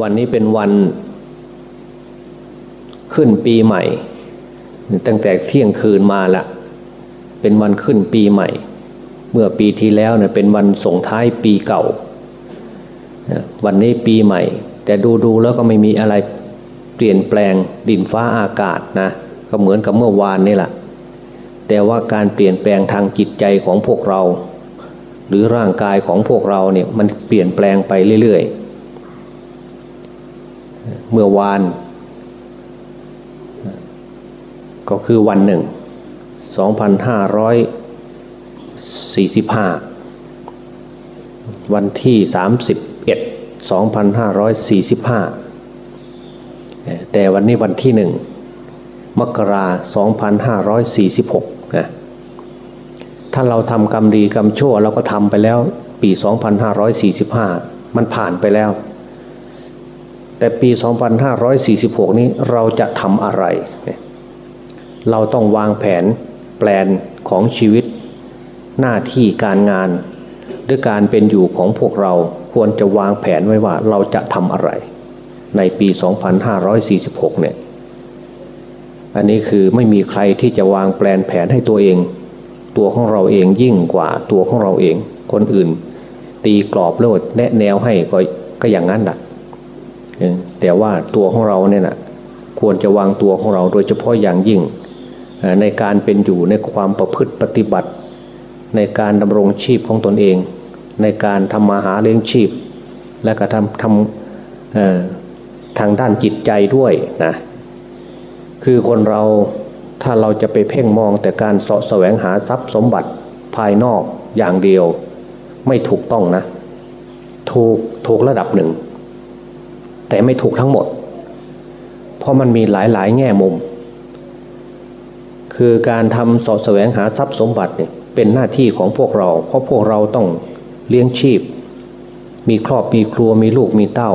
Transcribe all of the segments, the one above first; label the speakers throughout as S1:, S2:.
S1: วันนี้เป็นวันขึ้นปีใหม่ ตั้งแต่เที่ยงคืนมาละเป็นวันขึ้นปีใหม่ เมื่อปีที่แล้วเนี่ยเป็นวันส่งท้ายปีเก่า วันนี้ปีใหม่ แต่ดูดูแล้วก็ไม่มีอะไรเปลี่ยนแปลงดินฟ้าอากาศนะก็เหมือนกับเมื่อวานนี่แหละแต่ว่าการเปลี่ยนแปลงทางจิตใจของพวกเรา หรือร่างกายของพวกเราเนี่ยมันเปลี่ยนแปลงไปเรื่อยๆ เมื่อวาน ก็คือวันหนึ่ง 2545 วันที่ 31 2545 แต่วันนี้วันที่หนึ่งมกรา2546นะถ้าเราทำกรรมดีกรรมชั่วเราก็ทำไปแล้วปี 2545 มันผ่านไปแล้ว แต่ปี 2546 นี้เราจะทำอะไร เราต้องวางแผนแปลนของชีวิต หน้าที่การงานด้วยการเป็นอยู่ของพวกเราควรจะวางแผนไว้ว่าเราจะทำอะไร ในปี 2546 เนี่ย อันนี้คือไม่มีใครที่จะวางแปลนแผนให้ตัวเอง ตัวของเราเองยิ่งกว่าตัวของเราเอง คนอื่น ตีกรอบโลดแนะแนวให้ก็ก็อย่างนั้นแหละ แต่ว่าตัวของเราเนี่ยนะควรจะวางตัวของเราโดยเฉพาะอย่างยิ่ง ในการเป็นอยู่ในความประพฤติปฏิบัติ ในการดำรงชีพของตนเอง ในการทำมาหาเลี้ยงชีพ และก็ทำทำทางด้านจิตใจด้วยนะคือคนเราถ้าเราจะไปเพ่งมองแต่การสาะแสวงหาทรัพย์สมบัติภายนอกอย่างเดียว ไม่ถูกต้องนะ ถูกถูกระดับหนึ่ง แต่ไม่ถูกทั้งหมด เพราะมันมีหลายหลายแง่มุม คือการทำสาะแสวงหาทรัพย์สมบัติเนี่ยเป็นหน้าที่ของพวกเรา เพราะพวกเราต้องเลี้ยงชีพ มีครอบมีครัวมีลูกมีเต้า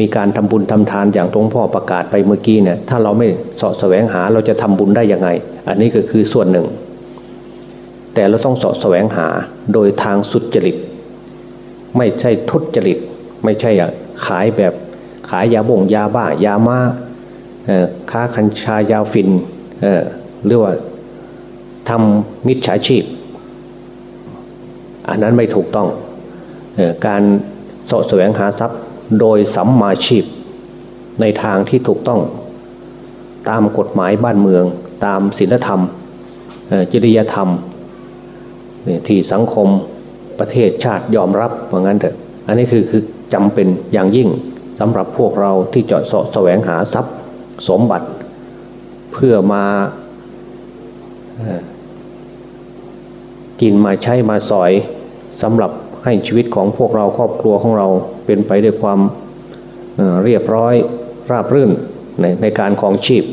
S1: มีการทำบุญทำทานอย่างหลวงพ่อประกาศไปเมื่อกี้เนี่ยถ้าเราไม่สาะแสวงหาเราจะทำบุญได้ยังไง อันนี้ก็คือส่วนหนึ่ง แต่เราต้องสาะแสวงหาโดยทางสุจริต ไม่ใช่ทุจริต ไม่ใช่ ขายแบบขายยาบ่งยาบ้ายามาค้าคัญชายาฟินหรือว่าทำมิจฉาชีพ อันนั้นไม่ถูกต้องการสะแสวงหาทรัพย์โดยสัมมาชีพ ในทางที่ถูกต้อง ตามกฎหมายบ้านเมือง ตามศีลธรรมจริยธรรมที่สังคมประเทศชาติยอมรับว่างั้นเถอะ อันนี้คือคือ จำเป็นอย่างยิ่งสำหรับพวกเราที่จะสะแสวงหาทรัพย์สมบัติ เพื่อมากินมาใช้มาสอยสำหรับให้ชีวิตของพวกเราครอบครัวของเราเป็นไปด้วยความเรียบร้อยราบรื่นในในการครองชีพ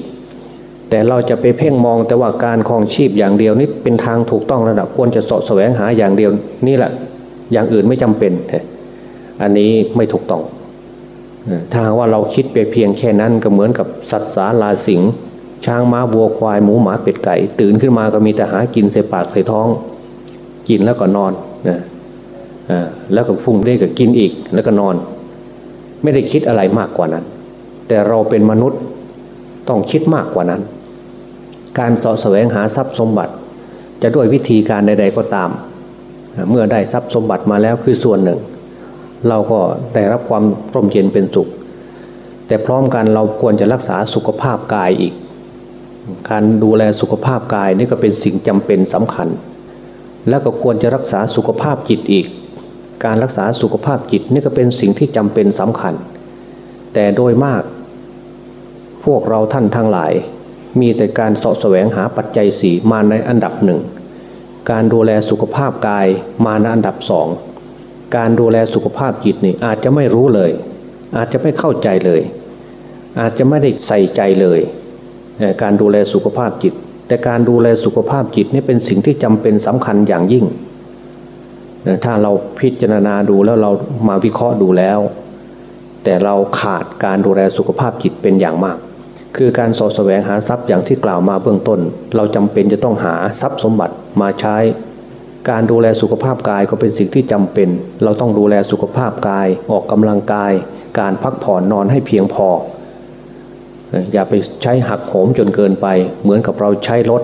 S1: แต่เราจะไปเพ่งมองแต่ว่าการครองชีพอย่างเดียวนี้เป็นทางถูกต้องระดับควรจะสะแสวงหาอย่างเดียวนี่แหละอย่างอื่นไม่จำเป็น อันนี้ไม่ถูกต้องถ้าว่าเราคิดไปเพียงแค่นั้นก็เหมือนกับสัตว์สาลาสิงช้างม้าวัวควายหมูหมาเป็ดไก่ ตื่นขึ้นมาก็มีแต่หากินใส่ปากใส่ท้อง กินแล้วก็นอนนะแล้วก็ฟุ้งได้ก็กินอีกแล้วก็นอน ไม่ได้คิดอะไรมากกว่านั้น แต่เราเป็นมนุษย์ต้องคิดมากกว่านั้น การสาะแสวงหาทรัพย์สมบัติ จะด้วยวิธีการใด ๆก็ตาม เมื่อได้ทรัพย์สมบัติมาแล้วคือส่วนหนึ่ง เราก็ได้รับความร่มเย็นเป็นสุข แต่พร้อมกันเราควรจะรักษาสุขภาพกายอีก การดูแลสุขภาพกายนี่ก็เป็นสิ่งจำเป็นสำคัญ แล้วก็ควรจะรักษาสุขภาพจิตอีก การรักษาสุขภาพจิตนี่ก็เป็นสิ่งที่จำเป็นสำคัญ แต่โดยมาก พวกเราท่านทั้งหลาย มีแต่การสาะแสวงหาปัจจัยสี่มาในอันดับหนึ่งการดูแลสุขภาพกายมาในอันดับสอง การดูแลสุขภาพจิตนี่อาจจะไม่รู้เลย อาจจะไม่เข้าใจเลย อาจจะไม่ได้ใส่ใจเลย การดูแลสุขภาพจิต แต่การดูแลสุขภาพจิตนี่เป็นสิ่งที่จำเป็นสำคัญอย่างยิ่ง ถ้าเราพิจารณาดูแล้วเรามาวิเคราะห์ดูแล้ว แต่เราขาดการดูแลสุขภาพจิตเป็นอย่างมาก คือการสอแสวงหาทรัพย์อย่างที่กล่าวมาเบื้องต้น เราจำเป็นจะต้องหาทรัพย์สมบัติมาใช้ การดูแลสุขภาพกายก็เป็นสิ่งที่จำเป็น เราต้องดูแลสุขภาพกายออกกำลังกาย การพักผ่อนนอนให้เพียงพอ อย่าไปใช้หักโหมจนเกินไป เหมือนกับเราใช้รถ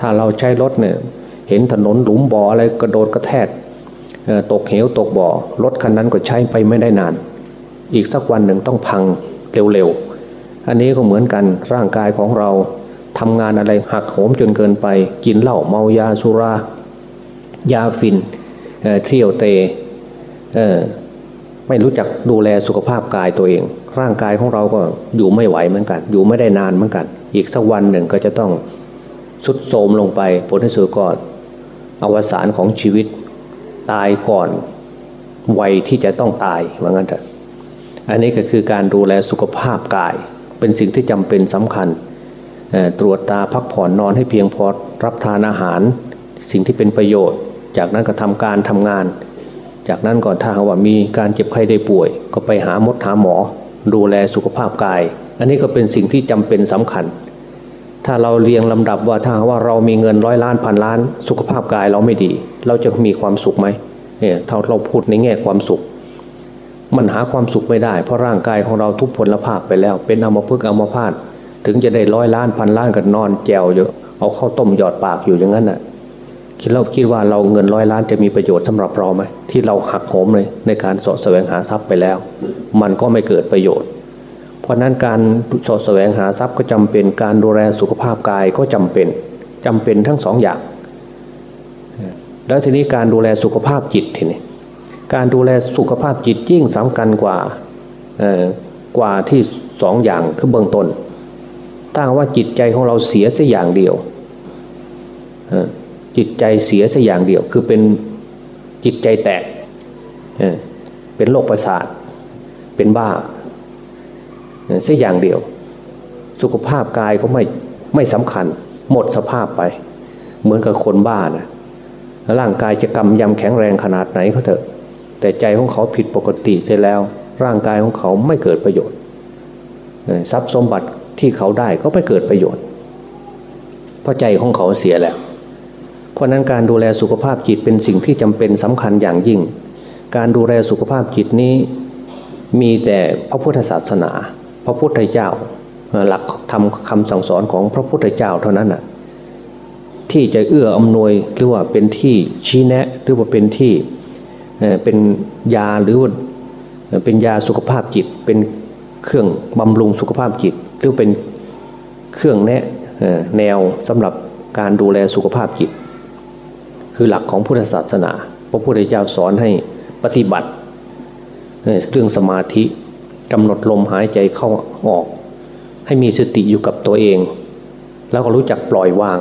S1: ถ้าเราใช้รถเนี่ยเห็นถนนหลุมบ่ออะไรกระโดดกระแทกตกเหวตกบ่อรถคันนั้นก็ใช้ไปไม่ได้นาน อีกสักวันหนึ่งต้องพังเร็วๆ อันนี้ก็เหมือนกันร่างกายของเราทำงานอะไรหักโหมจนเกินไป กินเหล้าเมายาสุรา ยาฟินเที่ยวเตเไม่รู้จักดูแลสุขภาพกายตัวเอง ร่างกายของเราก็อยู่ไม่ไหวเหมือนกัน อยู่ไม่ได้นานเหมือนกัน อีกสักวันหนึ่งก็จะต้องสุดโทมลงไปผลที่สุดก็อวสานของชีวิตตายก่อนวัยที่จะต้องตายว่างั้นเถอะอันนี้ก็คือการดูแลสุขภาพกาย เป็นสิ่งที่จำเป็นสำคัญ ตรวจตาพักผ่อนนอนให้เพียงพอรับทานอาหาร สิ่งที่เป็นประโยชน์ จากนั้นก็ทำการทำงาน จากนั้นก่อนถ้าว่ามีการเจ็บไข้ได้ป่วย ก็ไปหามดหาหมอ ดูแลสุขภาพกาย อันนี้ก็เป็นสิ่งที่จำเป็นสำคัญ ถ้าเราเรียงลำดับว่าถ้าว่าเรามีเงินร้อยล้านพันล้าน สุขภาพกายเราไม่ดี เราจะมีความสุขไหมเนี่ยถ้าเราพูดในแง่ความสุข มันหาความสุขไม่ได้ เพราะร่างกายของเราทุกพลภาพไปแล้ว เป็นอัมพฤกอัมพาตถึงจะได้ร้อยล้านพันล้านกันนอนแจวอยู่เอาเข้าต้มหยอดปากอยู่อย่างนั้นน่ะ คิดเราคิดว่าเราเงินร้อยล้านจะมีประโยชน์สำหรับเราไหมที่เราหักโหมเลยในการสาะแสวงหาทรัพย์ไปแล้ว มันก็ไม่เกิดประโยชน์ เพราะนั้นการสาะแสวงหาทรัพย์ก็จำเป็นการดูแลสุขภาพกายก็จำเป็นจำเป็นทั้งสองอย่าง แล้วทีนี้การดูแลสุขภาพจิตทีนี้การดูแลสุขภาพจิตยิ่งสำคัญกว่า กว่าที่สองอย่างคือเบื้องต้นถ้าว่าจิตใจของเราเสียสักอย่างเดียว จิตใจเสียสัอย่างเดียว คือเป็นจิตใจแตกเป็นโรคประสาท เป็นบ้าสัอย่างเดียว สุขภาพกายก็ไม่ไม่สำคัญ หมดสภาพไป เหมือนกับคนบ้านะร่างกายจะกำยำแข็งแรงขนาดไหนเขาเถอะ แต่ใจของเขาผิดปกติเสียแล้ว ร่างกายของเขาไม่เกิดประโยชน์ทรัพย์สมบัติที่เขาได้ก็ไม่เกิดประโยชน์ เพราะใจของเขาเสียแล้ว เพราะนั้นการดูแลสุขภาพจิตเป็นสิ่งที่จำเป็นสำคัญอย่างยิ่ง การดูแลสุขภาพจิตนี้ มีแต่พระพุทธศาสนา พระพุทธเจ้าหลักทำคำสั่งสอนของพระพุทธเจ้าเท่านั้นน่ะที่จะเอื้ออำนวยหรือว่าเป็นที่ชี้แนะ หรือว่าเป็นที่เป็นยาหรือว่าเป็นยาสุขภาพจิต เป็นเครื่องบำรุงสุขภาพจิต หรือเป็นเครื่องแนะแนวสำหรับการดูแลสุขภาพจิต คือหลักของพุทธศาสนา พระพุทธเจ้าสอนให้ปฏิบัติเรื่องสมาธิกำหนดลมหายใจเข้าออก ให้มีสติอยู่กับตัวเอง แล้วก็รู้จักปล่อยวาง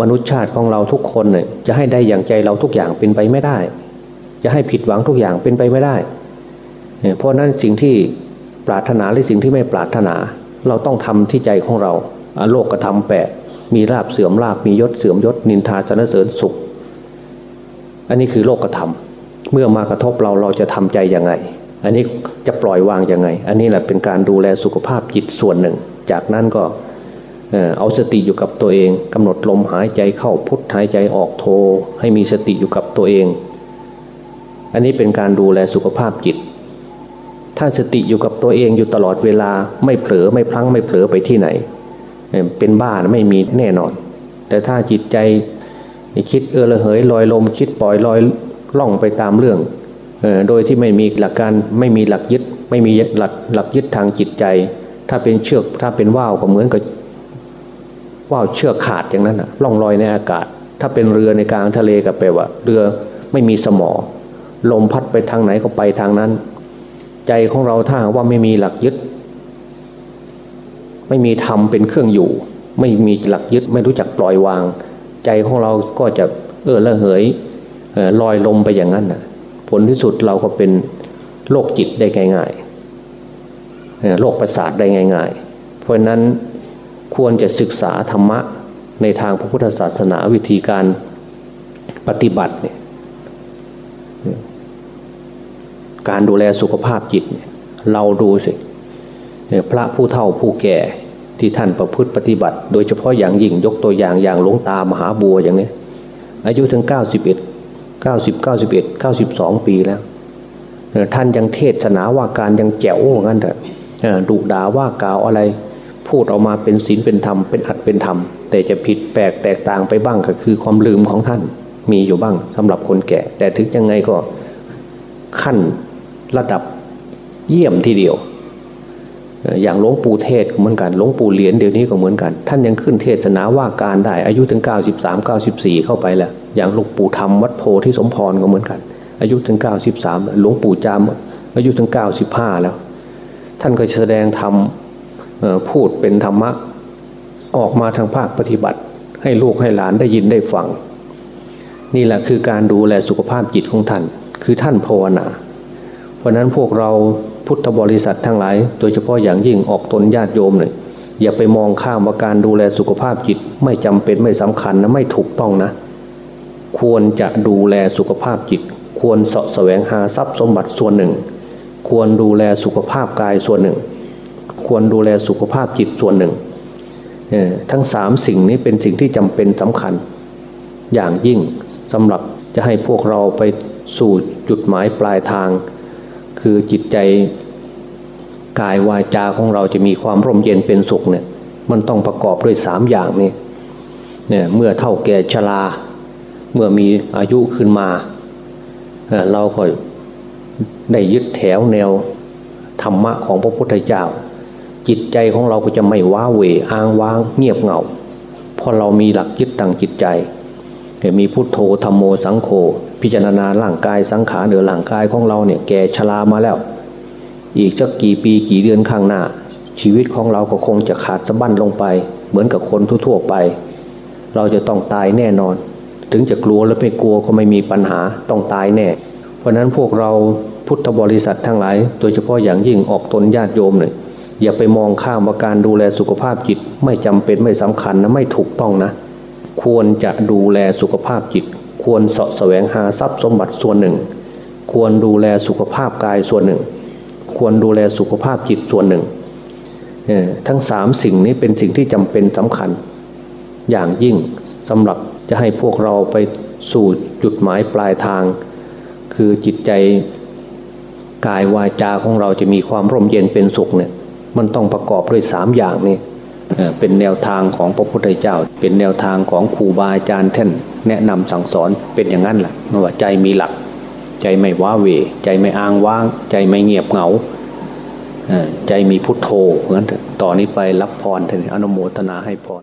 S1: มนุษย์ชาติของเราทุกคนเนี่ยจะให้ได้อย่างใจเราทุกอย่างเป็นไปไม่ได้ จะให้ผิดหวังทุกอย่างเป็นไปไม่ได้ เพราะนั้นสิ่งที่ปรารถนาหรือสิ่งที่ไม่ปรารถนา เราต้องทำที่ใจของเราโลกกระทำแปด มีลาบเสื่อมลาบมียศเสื่อมยศ นินทาสนเสริญสุข อันนี้คือโลกกระทำเมื่อมากระทบเราเราจะทำใจยังไง อันนี้จะปล่อยวางยังไง อันนี้แหละเป็นการดูแลสุขภาพจิตส่วนหนึ่ง จากนั้นก็เอาสติอยู่กับตัวเองกำหนดลมหายใจเข้าพุทหายใจออกโท ให้มีสติอยู่กับตัวเอง อันนี้เป็นการดูแลสุขภาพจิต ถ้าสติอยู่กับตัวเองอยู่ตลอดเวลาไม่เผลอไม่พลั้งไม่เผลอไปที่ไหน เป็นบ้านไม่มีแน่นอน แต่ถ้าจิตใจคิดเออระเหยลอยลม คิดปล่อยลอยล่องไปตามเรื่องโดยที่ไม่มีหลักการไม่มีหลักยึด ไม่มีหลักหลักยึดทางจิตใจ ถ้าเป็นเชือกถ้าเป็นว่าวก็เหมือนกับว่าวเชือกขาดอย่างนั้นอะล่องลอยในอากาศ ถ้าเป็นเรือในกลางทะเลก็แปลว่า เรือไม่มีสมอ ลมพัดไปทางไหนก็ไปทางนั้น ใจของเราถ้าว่าไม่มีหลักยึด ไม่มีธรรมเป็นเครื่องอยู่ ไม่มีหลักยึดไม่รู้จักปล่อยวาง ใจของเราก็จะเออละเหยลอยลมไปอย่างนั้นนะผลที่สุดเราก็เป็นโรคจิตได้ง่ายๆโรคประสาทได้ง่าย ๆ เพราะนั้นควรจะศึกษาธรรมะในทางพระพุทธศาสนาวิธีการปฏิบัติเนี่ยการดูแลสุขภาพจิต เราดูสิ พระผู้เฒ่าผู้แก่ที่ท่านประพฤติปฏิบัติ โดยเฉพาะอย่างยิ่งยกตัวอย่างอย่างหลวงตามหาบัวอย่างนี้อายุถึงเก้าสิบเอ็ดเก้าสิบเก้าสิบเอ็ดเก้าสิบสองปีแล้ว ท่านยังเทศนาว่าการยังแจ๋วว่างั้นเถอะดุด่าว่ากล่าวอะไร พูดออกมาเป็นศีลเป็นธรรมเป็นอัดเป็นธรรม แต่จะผิดแปลกแตกต่างไปบ้างก็คือความลืมของท่านมีอยู่บ้างสำหรับคนแก่ แต่ถึงยังไงก็ขั้นระดับเยี่ยมทีเดียว อย่างหลวงปู่เทศเหมือนกันหลวงปู่เหรียญเดี๋ยวนี้ก็เหมือนกัน ท่านยังขึ้นเทศนาว่าการได้อายุถึง 93 94 เข้าไปแล้วอย่างหลวงปู่ธรรมวัดโพธิสมพรก็เหมือนกัน อายุถึง 93 หลวงปู่จามอายุถึง 95 แล้ว ท่านก็แสดงธรรมพูดเป็นธรรมะออกมาทางภาคปฏิบัติ ให้ลูกให้หลานได้ยินได้ฟัง นี่แหละคือการดูแลสุขภาพจิตของท่าน คือท่านภาวนา เพราะนั้นพวกเรา พุทธบริษัททั้งหลาย โดยเฉพาะอย่างยิ่งออกตนญาติโยมเนี่ยอย่าไปมองข้ามว่าการดูแลสุขภาพจิตไม่จำเป็นไม่สำคัญนะไม่ถูกต้องนะ ควรจะดูแลสุขภาพจิต ควรเสาะแสวงหาทรัพย์สมบัติส่วนหนึ่ง ควรดูแลสุขภาพกายส่วนหนึ่ง ควรดูแลสุขภาพจิตส่วนหนึ่งทั้งสามสิ่งนี้เป็นสิ่งที่จำเป็นสำคัญ อย่างยิ่งสำหรับจะให้พวกเราไปสู่จุดหมายปลายทาง คือจิตใจกายวาจาของเราจะมีความร่มเย็นเป็นสุขเนี่ย มันต้องประกอบด้วยสามอย่างนี้เนี่ยเมื่อเท่าแก่ชราเมื่อมีอายุขึ้นมา เราก็ได้ยึดแถวแนวธรรมะของพระพุทธเจ้า จิตใจของเราก็จะไม่ว้าเหวอ้างว้างเงียบเหงาเพราะเรามีหลักยึดตั้งจิตใจ มีพุทโธธรรมโมสังโฆพิจารณาร่างกายสังขารหรือร่างกายของเราเนี่ยแก่ชรามาแล้ว อีกสักกี่ปีกี่เดือนข้างหน้า ชีวิตของเราก็คงจะขาดสะบั้นลงไป เหมือนกับคนทั่วๆไป เราจะต้องตายแน่นอน ถึงจะกลัวและไม่กลัวก็ไม่มีปัญหาต้องตายแน่ เพราะนั้นพวกเราพุทธบริษัททั้งหลาย โดยเฉพาะอย่างยิ่งออกตนญาติโยมเนี่ยอย่าไปมองข้ามว่าการดูแลสุขภาพจิตไม่จำเป็นไม่สำคัญนะไม่ถูกต้องนะ ควรจะดูแลสุขภาพจิต ควรเสาะแสวงหาทรัพย์สมบัติส่วนหนึ่ง ควรดูแลสุขภาพกายส่วนหนึ่ง ควรดูแลสุขภาพจิตส่วนหนึ่งเอ่อทั้งสามสิ่งนี้เป็นสิ่งที่จำเป็นสำคัญ อย่างยิ่งสำหรับจะให้พวกเราไปสู่จุดหมายปลายทาง คือจิตใจกายวาจาของเราจะมีความร่มเย็นเป็นสุขเนี่ยมันต้องประกอบด้วยสามอย่างนี้ เป็นแนวทางของพระพุทธเจ้า เป็นแนวทางของครูบาอาจารย์ท่านแนะนำสั่งสอนเป็นอย่างนั้นแหละว่าใจมีหลัก ใจไม่ว้าเหวใจไม่อ้างว้าง ใจไม่เงียบเหงาใจมีพุทโธเพราะฉะนั้นต่อนนี้ไปรับพรเถอะอนุโมทนาให้พร